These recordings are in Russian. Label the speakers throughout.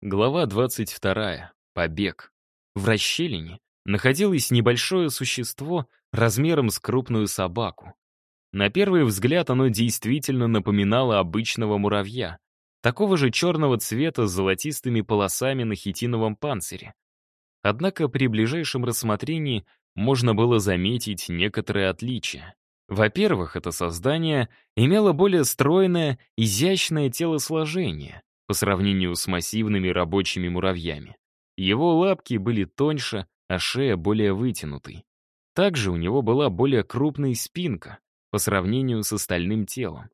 Speaker 1: Глава 22. Побег. В расщелине находилось небольшое существо размером с крупную собаку. На первый взгляд оно действительно напоминало обычного муравья, такого же черного цвета с золотистыми полосами на хитиновом панцире. Однако при ближайшем рассмотрении можно было заметить некоторые отличия. Во-первых, это создание имело более стройное, изящное телосложение, по сравнению с массивными рабочими муравьями. Его лапки были тоньше, а шея более вытянутой. Также у него была более крупная спинка по сравнению с остальным телом.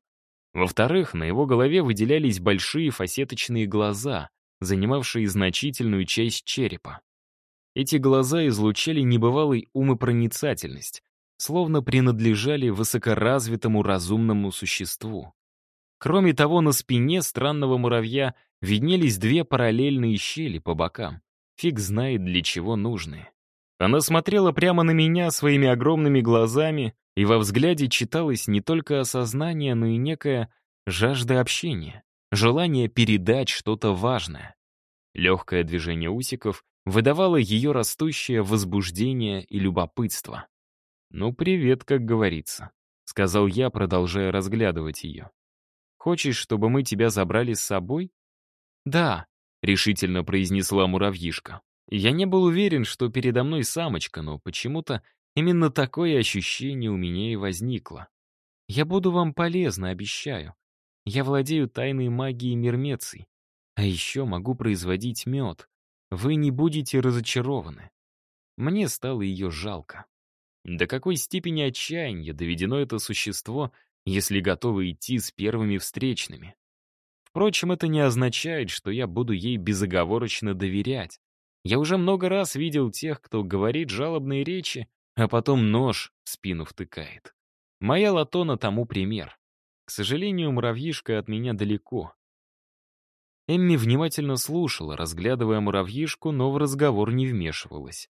Speaker 1: Во-вторых, на его голове выделялись большие фасеточные глаза, занимавшие значительную часть черепа. Эти глаза излучали небывалый умопроницательность, словно принадлежали высокоразвитому разумному существу. Кроме того, на спине странного муравья виднелись две параллельные щели по бокам. Фиг знает, для чего нужные. Она смотрела прямо на меня своими огромными глазами, и во взгляде читалось не только осознание, но и некая жажда общения, желание передать что-то важное. Легкое движение усиков выдавало ее растущее возбуждение и любопытство. «Ну, привет, как говорится», — сказал я, продолжая разглядывать ее. Хочешь, чтобы мы тебя забрали с собой?» «Да», — решительно произнесла муравьишка. Я не был уверен, что передо мной самочка, но почему-то именно такое ощущение у меня и возникло. «Я буду вам полезна, обещаю. Я владею тайной магией мирмеций. А еще могу производить мед. Вы не будете разочарованы». Мне стало ее жалко. До какой степени отчаяния доведено это существо — если готовы идти с первыми встречными. Впрочем, это не означает, что я буду ей безоговорочно доверять. Я уже много раз видел тех, кто говорит жалобные речи, а потом нож в спину втыкает. Моя латона тому пример. К сожалению, муравьишка от меня далеко. Эмми внимательно слушала, разглядывая муравьишку, но в разговор не вмешивалась.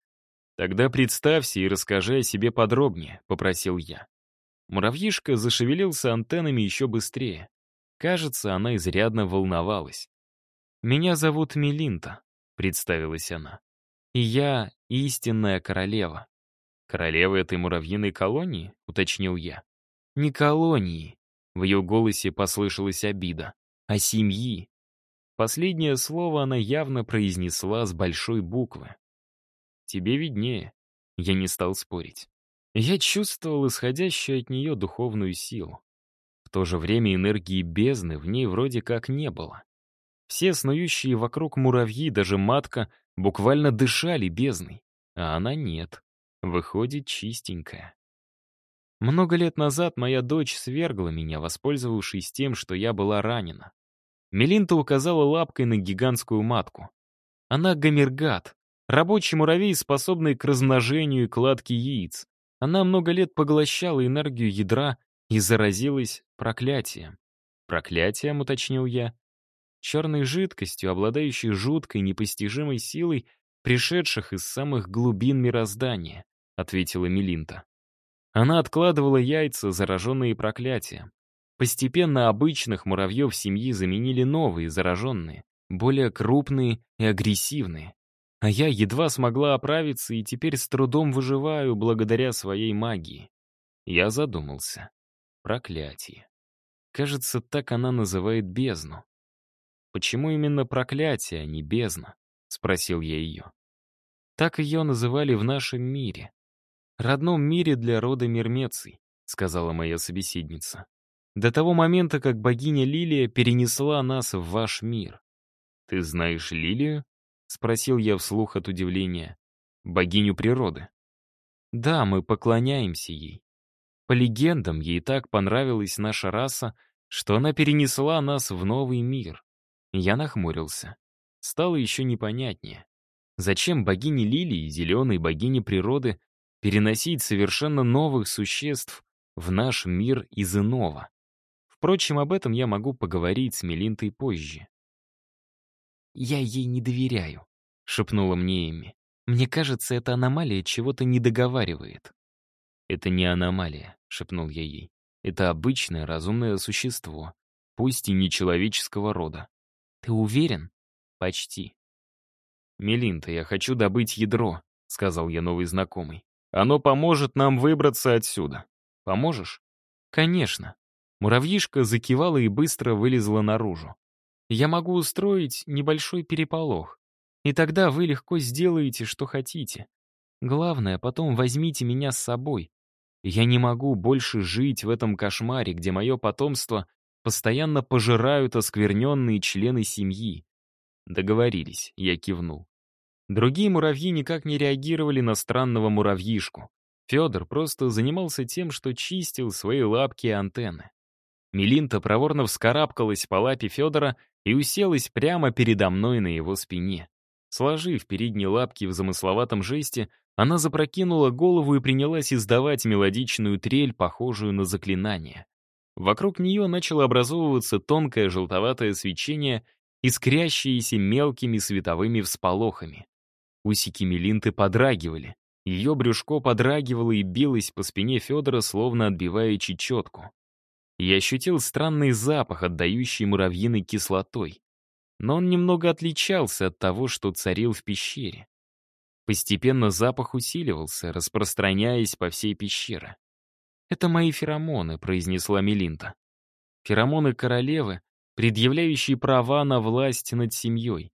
Speaker 1: «Тогда представься и расскажи о себе подробнее», — попросил я. Муравьишка зашевелился антеннами еще быстрее. Кажется, она изрядно волновалась. «Меня зовут Мелинта», — представилась она. «И я истинная королева». «Королева этой муравьиной колонии?» — уточнил я. «Не колонии», — в ее голосе послышалась обида, «а семьи». Последнее слово она явно произнесла с большой буквы. «Тебе виднее», — я не стал спорить. Я чувствовал исходящую от нее духовную силу. В то же время энергии бездны в ней вроде как не было. Все снующие вокруг муравьи, даже матка, буквально дышали бездной, а она нет. Выходит чистенькая. Много лет назад моя дочь свергла меня, воспользовавшись тем, что я была ранена. Мелинта указала лапкой на гигантскую матку. Она гомергат, рабочий муравей, способный к размножению и кладке яиц. Она много лет поглощала энергию ядра и заразилась проклятием. Проклятием, уточнил я. Черной жидкостью, обладающей жуткой, непостижимой силой, пришедших из самых глубин мироздания, ответила Мелинта. Она откладывала яйца, зараженные проклятием. Постепенно обычных муравьев семьи заменили новые, зараженные, более крупные и агрессивные. А я едва смогла оправиться и теперь с трудом выживаю благодаря своей магии. Я задумался. Проклятие. Кажется, так она называет бездну. «Почему именно проклятие, а не бездна?» — спросил я ее. «Так ее называли в нашем мире. Родном мире для рода Мирмеций», — сказала моя собеседница. «До того момента, как богиня Лилия перенесла нас в ваш мир». «Ты знаешь Лилию?» — спросил я вслух от удивления. «Богиню природы». «Да, мы поклоняемся ей. По легендам, ей так понравилась наша раса, что она перенесла нас в новый мир». Я нахмурился. Стало еще непонятнее. Зачем богине Лилии, зеленой богине природы, переносить совершенно новых существ в наш мир из иного? Впрочем, об этом я могу поговорить с Мелинтой позже. «Я ей не доверяю», — шепнула мне Эми. «Мне кажется, эта аномалия чего-то не договаривает». «Это не аномалия», — шепнул я ей. «Это обычное разумное существо, пусть и не человеческого рода». «Ты уверен?» Почти. «Мелинта, я хочу добыть ядро», — сказал я новый знакомый. «Оно поможет нам выбраться отсюда. Поможешь?» «Конечно». Муравьишка закивала и быстро вылезла наружу. «Я могу устроить небольшой переполох, и тогда вы легко сделаете, что хотите. Главное, потом возьмите меня с собой. Я не могу больше жить в этом кошмаре, где мое потомство постоянно пожирают оскверненные члены семьи. Договорились, я кивнул. Другие муравьи никак не реагировали на странного муравьишку. Федор просто занимался тем, что чистил свои лапки и антенны. Мелинта проворно вскарабкалась по лапе Федора и уселась прямо передо мной на его спине. Сложив передние лапки в замысловатом жесте, она запрокинула голову и принялась издавать мелодичную трель, похожую на заклинание. Вокруг нее начало образовываться тонкое желтоватое свечение, искрящееся мелкими световыми всполохами. Усики Мелинты подрагивали. Ее брюшко подрагивало и билось по спине Федора, словно отбивая чечетку. Я ощутил странный запах, отдающий муравьиной кислотой. Но он немного отличался от того, что царил в пещере. Постепенно запах усиливался, распространяясь по всей пещере. «Это мои феромоны», — произнесла Мелинта. «Феромоны королевы, предъявляющие права на власть над семьей.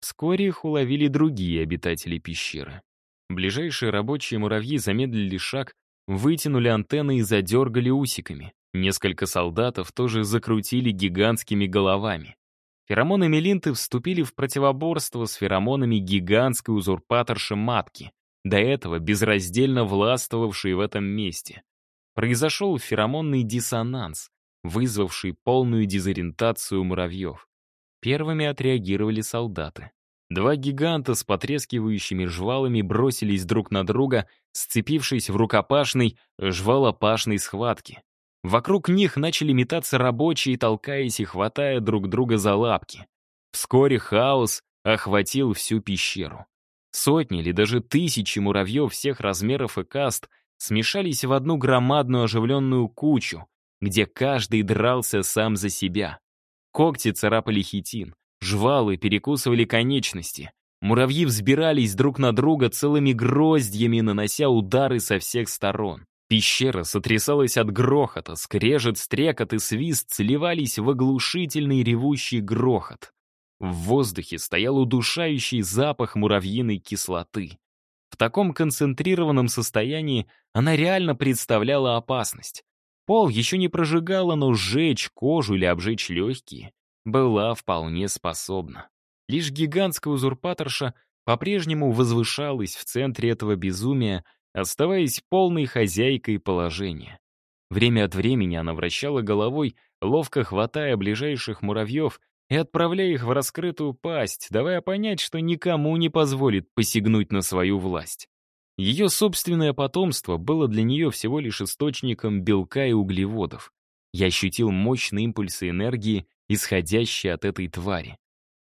Speaker 1: Вскоре их уловили другие обитатели пещеры. Ближайшие рабочие муравьи замедлили шаг, вытянули антенны и задергали усиками. Несколько солдатов тоже закрутили гигантскими головами. Феромоны Мелинты вступили в противоборство с феромонами гигантской узурпаторши матки, до этого безраздельно властвовавшей в этом месте. Произошел феромонный диссонанс, вызвавший полную дезориентацию муравьев. Первыми отреагировали солдаты. Два гиганта с потрескивающими жвалами бросились друг на друга, сцепившись в рукопашной, жвалопашной схватке. Вокруг них начали метаться рабочие, толкаясь и хватая друг друга за лапки. Вскоре хаос охватил всю пещеру. Сотни или даже тысячи муравьев всех размеров и каст смешались в одну громадную оживленную кучу, где каждый дрался сам за себя. Когти царапали хитин, жвалы перекусывали конечности. Муравьи взбирались друг на друга целыми гроздьями, нанося удары со всех сторон. Пещера сотрясалась от грохота, скрежет, стрекот и свист сливались в оглушительный ревущий грохот. В воздухе стоял удушающий запах муравьиной кислоты. В таком концентрированном состоянии она реально представляла опасность. Пол еще не прожигала, но сжечь кожу или обжечь легкие была вполне способна. Лишь гигантская узурпаторша по-прежнему возвышалась в центре этого безумия, оставаясь полной хозяйкой положения. Время от времени она вращала головой, ловко хватая ближайших муравьев и отправляя их в раскрытую пасть, давая понять, что никому не позволит посягнуть на свою власть. Ее собственное потомство было для нее всего лишь источником белка и углеводов. Я ощутил мощные импульсы энергии, исходящие от этой твари.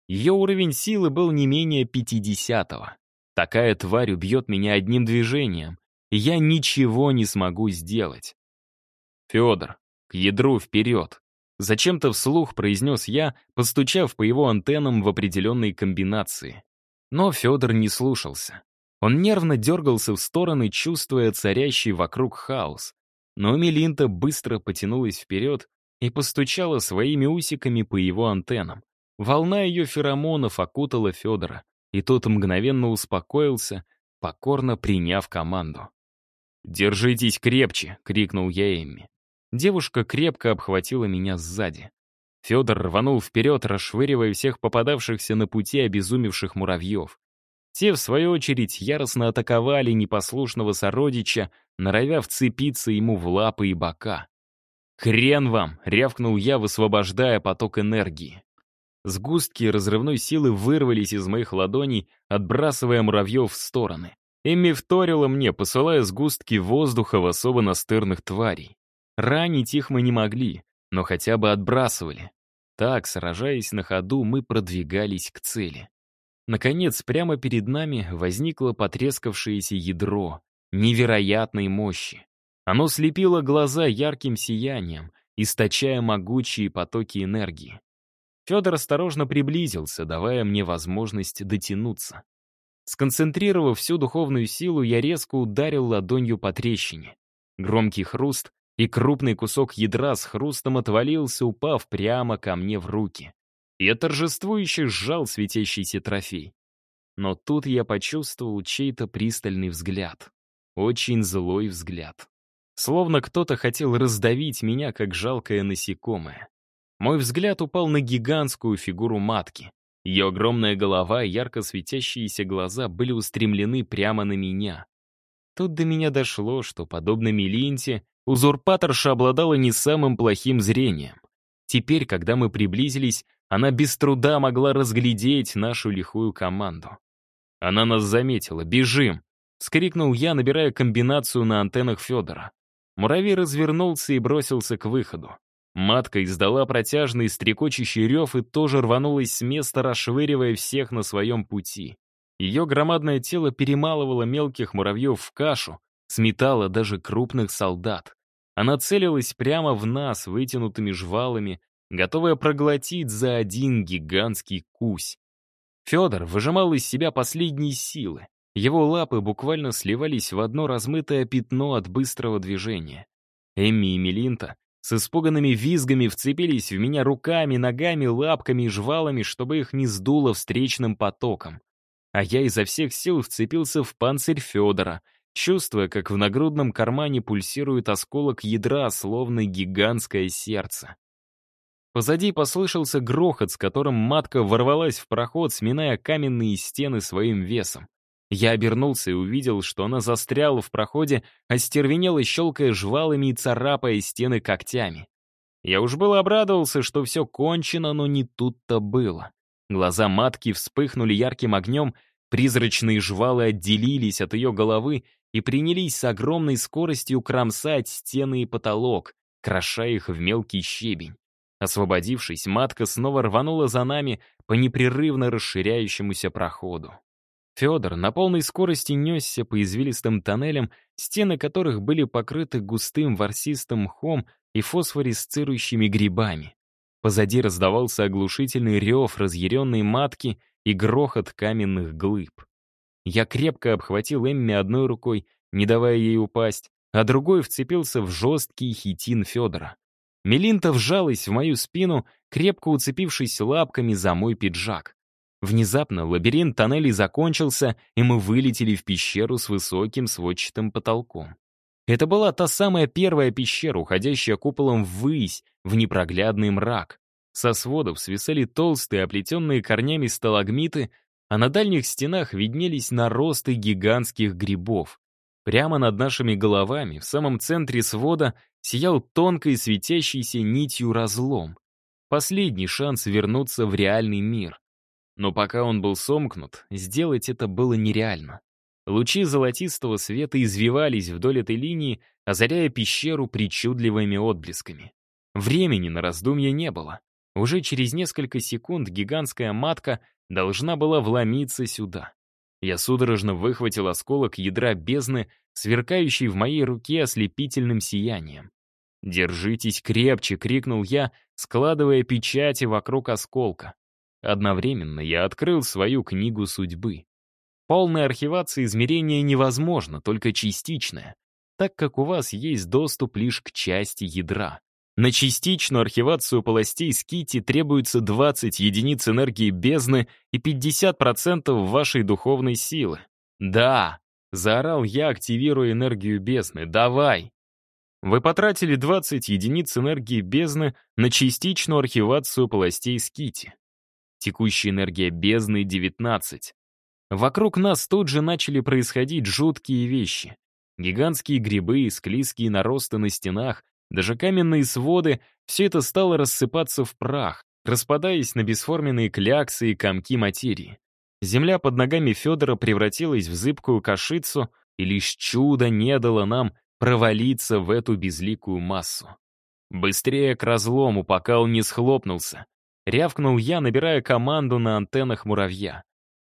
Speaker 1: Ее уровень силы был не менее 50-го. Такая тварь убьет меня одним движением, я ничего не смогу сделать. «Федор, к ядру вперед!» Зачем-то вслух произнес я, постучав по его антеннам в определенной комбинации. Но Федор не слушался. Он нервно дергался в стороны, чувствуя царящий вокруг хаос. Но Мелинта быстро потянулась вперед и постучала своими усиками по его антеннам. Волна ее феромонов окутала Федора, и тот мгновенно успокоился, покорно приняв команду. «Держитесь крепче!» — крикнул я Эмми. Девушка крепко обхватила меня сзади. Федор рванул вперед, расшвыривая всех попадавшихся на пути обезумевших муравьев. Те, в свою очередь, яростно атаковали непослушного сородича, норовя вцепиться ему в лапы и бока. «Хрен вам!» — рявкнул я, высвобождая поток энергии. Сгустки разрывной силы вырвались из моих ладоней, отбрасывая муравьев в стороны. Эмми вторила мне, посылая сгустки воздуха в особо настырных тварей. Ранить их мы не могли, но хотя бы отбрасывали. Так, сражаясь на ходу, мы продвигались к цели. Наконец, прямо перед нами возникло потрескавшееся ядро невероятной мощи. Оно слепило глаза ярким сиянием, источая могучие потоки энергии. Федор осторожно приблизился, давая мне возможность дотянуться. Сконцентрировав всю духовную силу, я резко ударил ладонью по трещине. Громкий хруст, и крупный кусок ядра с хрустом отвалился, упав прямо ко мне в руки. Я торжествующе сжал светящийся трофей. Но тут я почувствовал чей-то пристальный взгляд. Очень злой взгляд. Словно кто-то хотел раздавить меня, как жалкое насекомое. Мой взгляд упал на гигантскую фигуру матки. Ее огромная голова и ярко светящиеся глаза были устремлены прямо на меня. Тут до меня дошло, что, подобно Мелинте, узурпаторша обладала не самым плохим зрением. Теперь, когда мы приблизились, она без труда могла разглядеть нашу лихую команду. Она нас заметила. «Бежим!» — скрикнул я, набирая комбинацию на антеннах Федора. Муравей развернулся и бросился к выходу. Матка издала протяжный стрекочущий рев и тоже рванулась с места, расшвыривая всех на своем пути. Ее громадное тело перемалывало мелких муравьев в кашу, сметало даже крупных солдат. Она целилась прямо в нас вытянутыми жвалами, готовая проглотить за один гигантский кусь. Федор выжимал из себя последние силы. Его лапы буквально сливались в одно размытое пятно от быстрого движения. Эмми и Мелинта с испуганными визгами вцепились в меня руками, ногами, лапками и жвалами, чтобы их не сдуло встречным потоком. А я изо всех сил вцепился в панцирь Федора, чувствуя, как в нагрудном кармане пульсирует осколок ядра, словно гигантское сердце. Позади послышался грохот, с которым матка ворвалась в проход, сминая каменные стены своим весом. Я обернулся и увидел, что она застряла в проходе, остервенела, щелкая жвалами и царапая стены когтями. Я уж было обрадовался, что все кончено, но не тут-то было. Глаза матки вспыхнули ярким огнем, призрачные жвалы отделились от ее головы и принялись с огромной скоростью кромсать стены и потолок, кроша их в мелкий щебень. Освободившись, матка снова рванула за нами по непрерывно расширяющемуся проходу. Федор на полной скорости несся по извилистым тоннелям, стены которых были покрыты густым ворсистым мхом и фосфорисцирующими грибами. Позади раздавался оглушительный рев разъяренной матки и грохот каменных глыб. Я крепко обхватил Эмми одной рукой, не давая ей упасть, а другой вцепился в жесткий хитин Федора. Мелинта вжалась в мою спину, крепко уцепившись лапками за мой пиджак. Внезапно лабиринт тоннелей закончился, и мы вылетели в пещеру с высоким сводчатым потолком. Это была та самая первая пещера, уходящая куполом ввысь, в непроглядный мрак. Со сводов свисали толстые, оплетенные корнями сталагмиты, а на дальних стенах виднелись наросты гигантских грибов. Прямо над нашими головами, в самом центре свода, сиял тонкой светящейся нитью разлом. Последний шанс вернуться в реальный мир. Но пока он был сомкнут, сделать это было нереально. Лучи золотистого света извивались вдоль этой линии, озаряя пещеру причудливыми отблесками. Времени на раздумья не было. Уже через несколько секунд гигантская матка должна была вломиться сюда. Я судорожно выхватил осколок ядра бездны, сверкающий в моей руке ослепительным сиянием. «Держитесь крепче!» — крикнул я, складывая печати вокруг осколка. Одновременно я открыл свою книгу судьбы. Полная архивация измерения невозможна, только частичная, так как у вас есть доступ лишь к части ядра. На частичную архивацию полостей Скити требуется 20 единиц энергии бездны и 50% вашей духовной силы. «Да!» — заорал я, активируя энергию бездны. «Давай!» Вы потратили 20 единиц энергии бездны на частичную архивацию полостей Скити. Текущая энергия бездны — 19. Вокруг нас тут же начали происходить жуткие вещи. Гигантские грибы, склизкие наросты на стенах, даже каменные своды — все это стало рассыпаться в прах, распадаясь на бесформенные кляксы и комки материи. Земля под ногами Федора превратилась в зыбкую кашицу, и лишь чудо не дало нам провалиться в эту безликую массу. Быстрее к разлому, пока он не схлопнулся. Рявкнул я, набирая команду на антеннах муравья.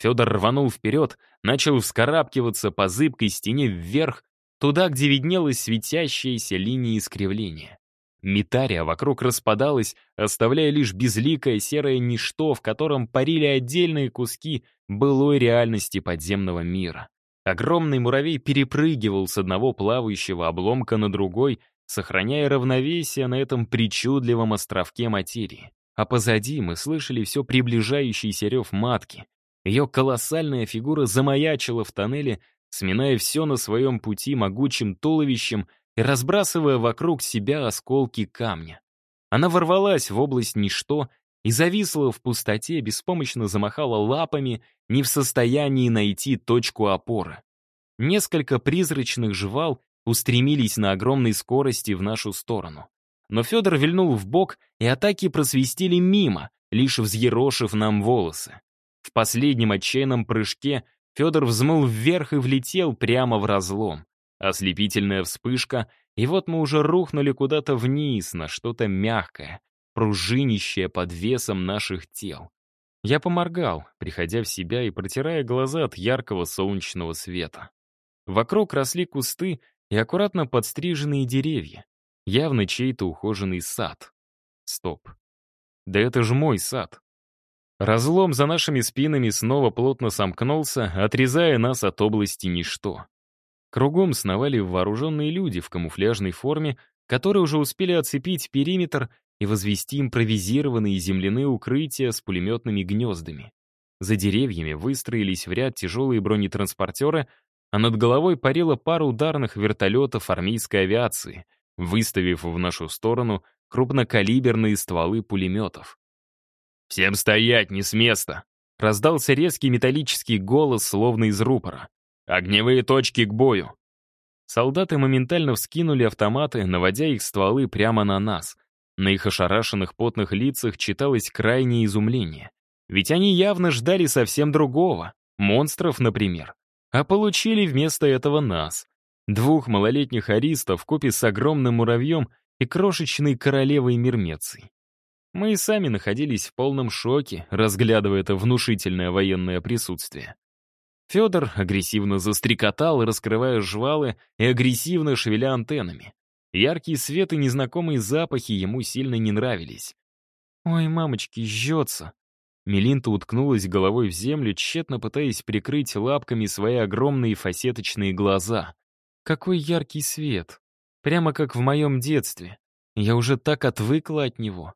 Speaker 1: Федор рванул вперед, начал вскарабкиваться по зыбкой стене вверх, туда, где виднелась светящаяся линия искривления. Митария вокруг распадалась, оставляя лишь безликое серое ничто, в котором парили отдельные куски былой реальности подземного мира. Огромный муравей перепрыгивал с одного плавающего обломка на другой, сохраняя равновесие на этом причудливом островке материи. А позади мы слышали все приближающийся рев матки. Ее колоссальная фигура замаячила в тоннеле, сминая все на своем пути могучим туловищем и разбрасывая вокруг себя осколки камня. Она ворвалась в область ничто и зависла в пустоте, беспомощно замахала лапами, не в состоянии найти точку опоры. Несколько призрачных жвал устремились на огромной скорости в нашу сторону. Но Федор вильнул в бок, и атаки просвистели мимо, лишь взъерошив нам волосы. В последнем отчаянном прыжке Федор взмыл вверх и влетел прямо в разлом. Ослепительная вспышка, и вот мы уже рухнули куда-то вниз, на что-то мягкое, пружинищее под весом наших тел. Я поморгал, приходя в себя и протирая глаза от яркого солнечного света. Вокруг росли кусты и аккуратно подстриженные деревья. Явно чей-то ухоженный сад. Стоп. Да это же мой сад. Разлом за нашими спинами снова плотно сомкнулся, отрезая нас от области ничто. Кругом сновали вооруженные люди в камуфляжной форме, которые уже успели оцепить периметр и возвести импровизированные земляные укрытия с пулеметными гнездами. За деревьями выстроились в ряд тяжелые бронетранспортеры, а над головой парила пара ударных вертолетов армейской авиации, выставив в нашу сторону крупнокалиберные стволы пулеметов. «Всем стоять, не с места!» Раздался резкий металлический голос, словно из рупора. «Огневые точки к бою!» Солдаты моментально вскинули автоматы, наводя их стволы прямо на нас. На их ошарашенных потных лицах читалось крайнее изумление. Ведь они явно ждали совсем другого. Монстров, например. А получили вместо этого нас. Двух малолетних аристов купе с огромным муравьем и крошечной королевой Мирмецей. Мы и сами находились в полном шоке, разглядывая это внушительное военное присутствие. Федор агрессивно застрекотал, раскрывая жвалы и агрессивно шевеля антеннами. Яркий свет и незнакомые запахи ему сильно не нравились. «Ой, мамочки, жжется!» Мелинта уткнулась головой в землю, тщетно пытаясь прикрыть лапками свои огромные фасеточные глаза. «Какой яркий свет! Прямо как в моем детстве. Я уже так отвыкла от него».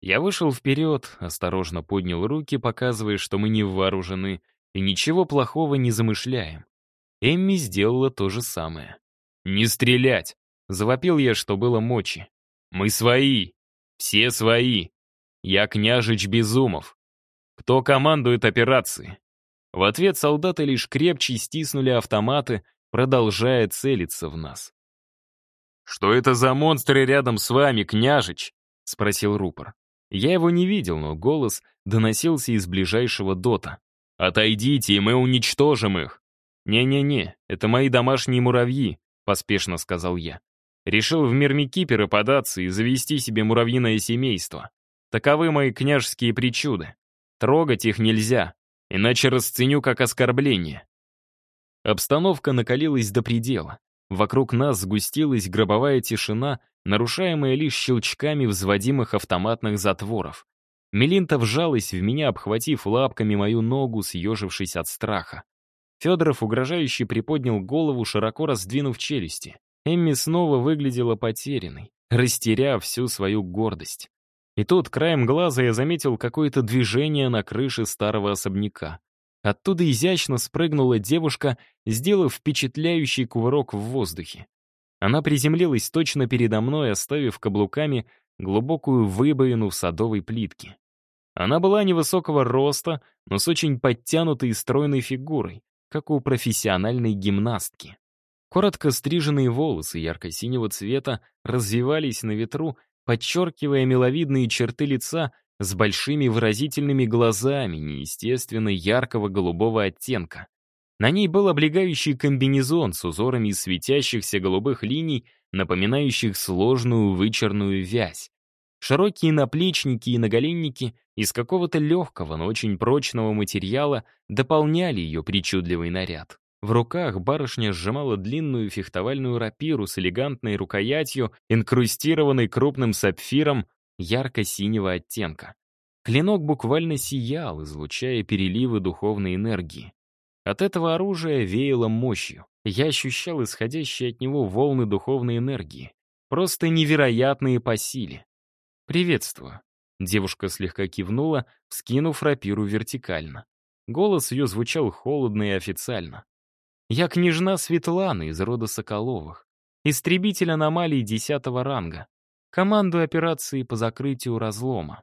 Speaker 1: Я вышел вперед, осторожно поднял руки, показывая, что мы не вооружены, и ничего плохого не замышляем. Эмми сделала то же самое. «Не стрелять!» — завопил я, что было мочи. «Мы свои! Все свои! Я княжич Безумов! Кто командует операцией?» В ответ солдаты лишь крепче стиснули автоматы, продолжая целиться в нас. «Что это за монстры рядом с вами, княжич?» — спросил рупор. Я его не видел, но голос доносился из ближайшего дота. «Отойдите, и мы уничтожим их!» «Не-не-не, это мои домашние муравьи», — поспешно сказал я. Решил в мир Микипера податься и завести себе муравьиное семейство. Таковы мои княжеские причуды. Трогать их нельзя, иначе расценю как оскорбление. Обстановка накалилась до предела. Вокруг нас сгустилась гробовая тишина, нарушаемая лишь щелчками взводимых автоматных затворов. Мелинта вжалась в меня, обхватив лапками мою ногу, съежившись от страха. Федоров угрожающе приподнял голову, широко раздвинув челюсти. Эмми снова выглядела потерянной, растеряв всю свою гордость. И тут краем глаза я заметил какое-то движение на крыше старого особняка. Оттуда изящно спрыгнула девушка, сделав впечатляющий кувырок в воздухе. Она приземлилась точно передо мной, оставив каблуками глубокую выбоину в садовой плитке. Она была невысокого роста, но с очень подтянутой и стройной фигурой, как у профессиональной гимнастки. Коротко стриженные волосы ярко-синего цвета развивались на ветру, подчеркивая миловидные черты лица с большими выразительными глазами неестественно яркого голубого оттенка. На ней был облегающий комбинезон с узорами светящихся голубых линий, напоминающих сложную вычерную вязь. Широкие наплечники и наголенники из какого-то легкого, но очень прочного материала дополняли ее причудливый наряд. В руках барышня сжимала длинную фехтовальную рапиру с элегантной рукоятью, инкрустированной крупным сапфиром ярко-синего оттенка. Клинок буквально сиял, излучая переливы духовной энергии. От этого оружия веяло мощью. Я ощущал исходящие от него волны духовной энергии. Просто невероятные по силе. «Приветствую». Девушка слегка кивнула, скинув рапиру вертикально. Голос ее звучал холодно и официально. «Я княжна Светлана из рода Соколовых, истребитель аномалий десятого ранга, командую операции по закрытию разлома».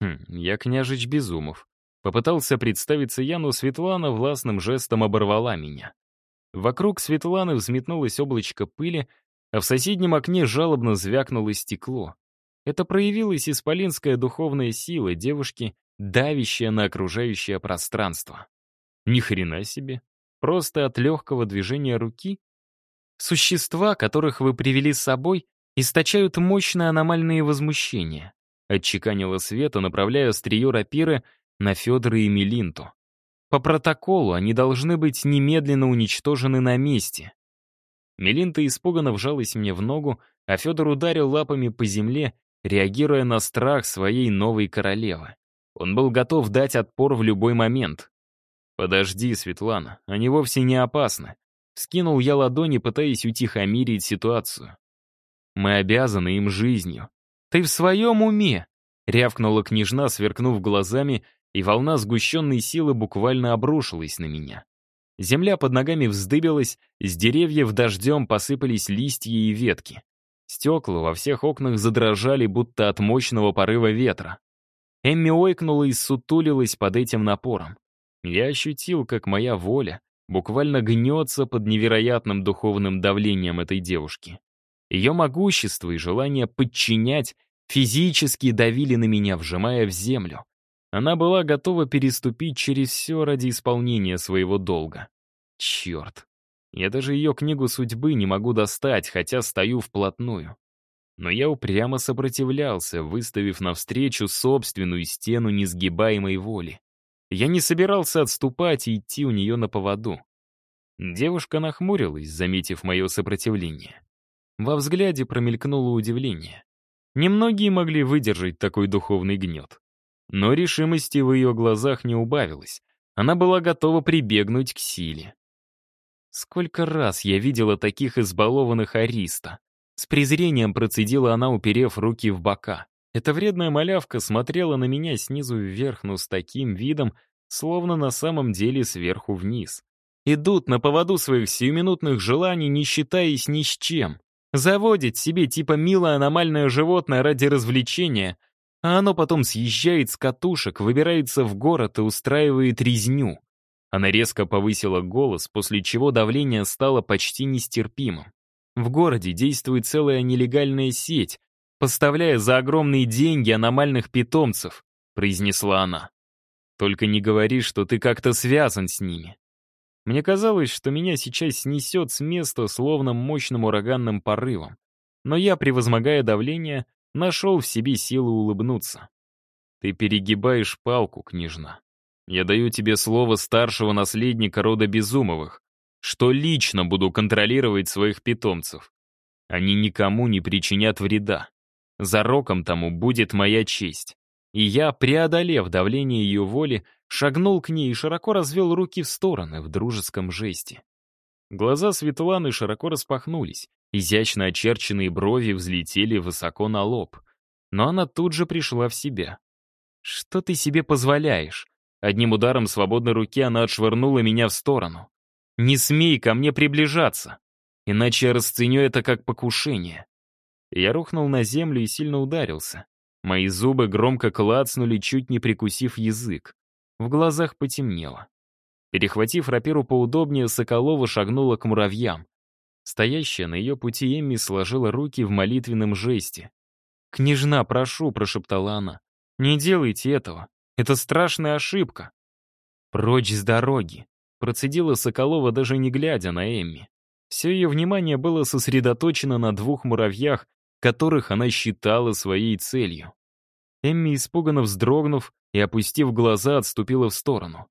Speaker 1: Хм, я княжич Безумов. Попытался представиться я, но Светлана властным жестом оборвала меня. Вокруг Светланы взметнулось облачко пыли, а в соседнем окне жалобно звякнуло стекло. Это проявилась исполинская духовная сила девушки, давящая на окружающее пространство. Ни хрена себе. Просто от легкого движения руки? Существа, которых вы привели с собой, источают мощные аномальные возмущения. Отчеканила Света, направляя острие рапиры на Федора и Мелинту. По протоколу они должны быть немедленно уничтожены на месте. Мелинта испуганно вжалась мне в ногу, а Федор ударил лапами по земле, реагируя на страх своей новой королевы. Он был готов дать отпор в любой момент. «Подожди, Светлана, они вовсе не опасны». Скинул я ладони, пытаясь утихомирить ситуацию. «Мы обязаны им жизнью. Ты в своем уме?» Рявкнула княжна, сверкнув глазами, и волна сгущенной силы буквально обрушилась на меня. Земля под ногами вздыбилась, с деревьев дождем посыпались листья и ветки. Стекла во всех окнах задрожали, будто от мощного порыва ветра. Эмми ойкнула и сутулилась под этим напором. Я ощутил, как моя воля буквально гнется под невероятным духовным давлением этой девушки. Ее могущество и желание подчинять физически давили на меня, вжимая в землю. Она была готова переступить через все ради исполнения своего долга. Черт. Я даже ее книгу судьбы не могу достать, хотя стою вплотную. Но я упрямо сопротивлялся, выставив навстречу собственную стену несгибаемой воли. Я не собирался отступать и идти у нее на поводу. Девушка нахмурилась, заметив мое сопротивление. Во взгляде промелькнуло удивление. Немногие могли выдержать такой духовный гнет. Но решимости в ее глазах не убавилось. Она была готова прибегнуть к силе. Сколько раз я видела таких избалованных ариста. С презрением процедила она, уперев руки в бока. Эта вредная малявка смотрела на меня снизу вверх, но с таким видом, словно на самом деле сверху вниз. Идут на поводу своих сиюминутных желаний, не считаясь ни с чем. Заводит себе типа милое аномальное животное ради развлечения, а оно потом съезжает с катушек, выбирается в город и устраивает резню. Она резко повысила голос, после чего давление стало почти нестерпимым. В городе действует целая нелегальная сеть, поставляя за огромные деньги аномальных питомцев, произнесла она. Только не говори, что ты как-то связан с ними. Мне казалось, что меня сейчас снесет с места словно мощным ураганным порывом. Но я, превозмогая давление, нашел в себе силы улыбнуться. Ты перегибаешь палку, княжна. Я даю тебе слово старшего наследника рода Безумовых, что лично буду контролировать своих питомцев. Они никому не причинят вреда. За роком тому будет моя честь. И я, преодолев давление ее воли, шагнул к ней и широко развел руки в стороны в дружеском жесте. Глаза Светланы широко распахнулись, изящно очерченные брови взлетели высоко на лоб. Но она тут же пришла в себя. «Что ты себе позволяешь?» Одним ударом свободной руки она отшвырнула меня в сторону. «Не смей ко мне приближаться, иначе я расценю это как покушение». Я рухнул на землю и сильно ударился. Мои зубы громко клацнули, чуть не прикусив язык. В глазах потемнело. Перехватив рапиру поудобнее, Соколова шагнула к муравьям. Стоящая на ее пути Эмми сложила руки в молитвенном жесте. «Княжна, прошу», — прошептала она, — «не делайте этого. Это страшная ошибка». «Прочь с дороги», — процедила Соколова, даже не глядя на Эмми. Все ее внимание было сосредоточено на двух муравьях, которых она считала своей целью. Эмми, испуганно вздрогнув и опустив глаза, отступила в сторону.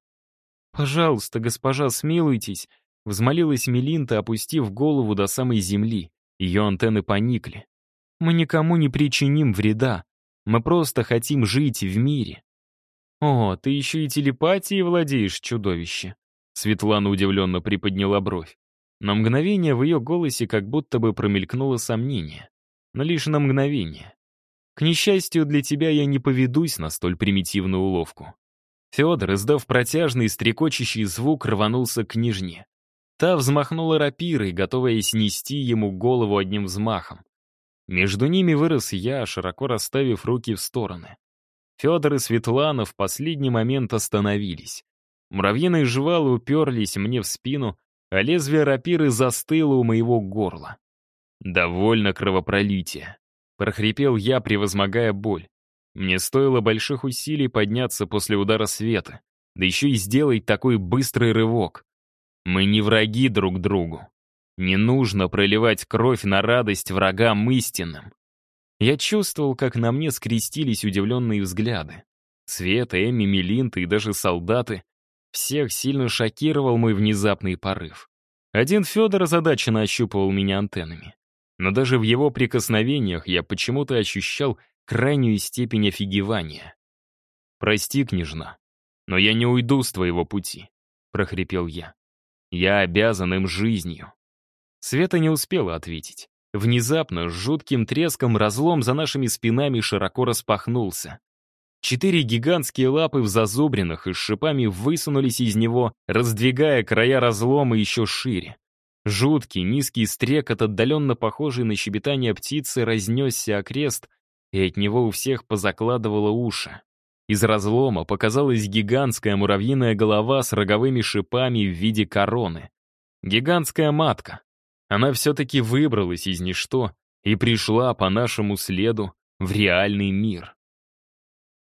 Speaker 1: «Пожалуйста, госпожа, смилуйтесь. Взмолилась Мелинта, опустив голову до самой земли. Ее антенны поникли. «Мы никому не причиним вреда. Мы просто хотим жить в мире». «О, ты еще и телепатией владеешь, чудовище!» Светлана удивленно приподняла бровь. На мгновение в ее голосе как будто бы промелькнуло сомнение. Но лишь на мгновение. К несчастью для тебя я не поведусь на столь примитивную уловку. Федор, издав протяжный стрекочущий звук, рванулся к княжне. Та взмахнула рапирой, готовая снести ему голову одним взмахом. Между ними вырос я, широко расставив руки в стороны. Федор и Светлана в последний момент остановились. Муравьиные жвалы уперлись мне в спину, а лезвие рапиры застыло у моего горла. «Довольно кровопролития», — прохрипел я, превозмогая боль. Мне стоило больших усилий подняться после удара света, да еще и сделать такой быстрый рывок. Мы не враги друг другу. Не нужно проливать кровь на радость врагам истинным. Я чувствовал, как на мне скрестились удивленные взгляды. Света, Эми, Мелинта и даже солдаты. Всех сильно шокировал мой внезапный порыв. Один Федор озадаченно ощупывал меня антеннами. Но даже в его прикосновениях я почему-то ощущал крайнюю степень офигевания. «Прости, княжна, но я не уйду с твоего пути», — прохрипел я. Я обязан им жизнью». Света не успела ответить. Внезапно, с жутким треском, разлом за нашими спинами широко распахнулся. Четыре гигантские лапы в зазубринах и с шипами высунулись из него, раздвигая края разлома еще шире. Жуткий, низкий стрекот, отдаленно похожий на щебетание птицы, разнесся окрест, и от него у всех позакладывало уши. Из разлома показалась гигантская муравьиная голова с роговыми шипами в виде короны. Гигантская матка. Она все-таки выбралась из ничто и пришла по нашему следу в реальный мир.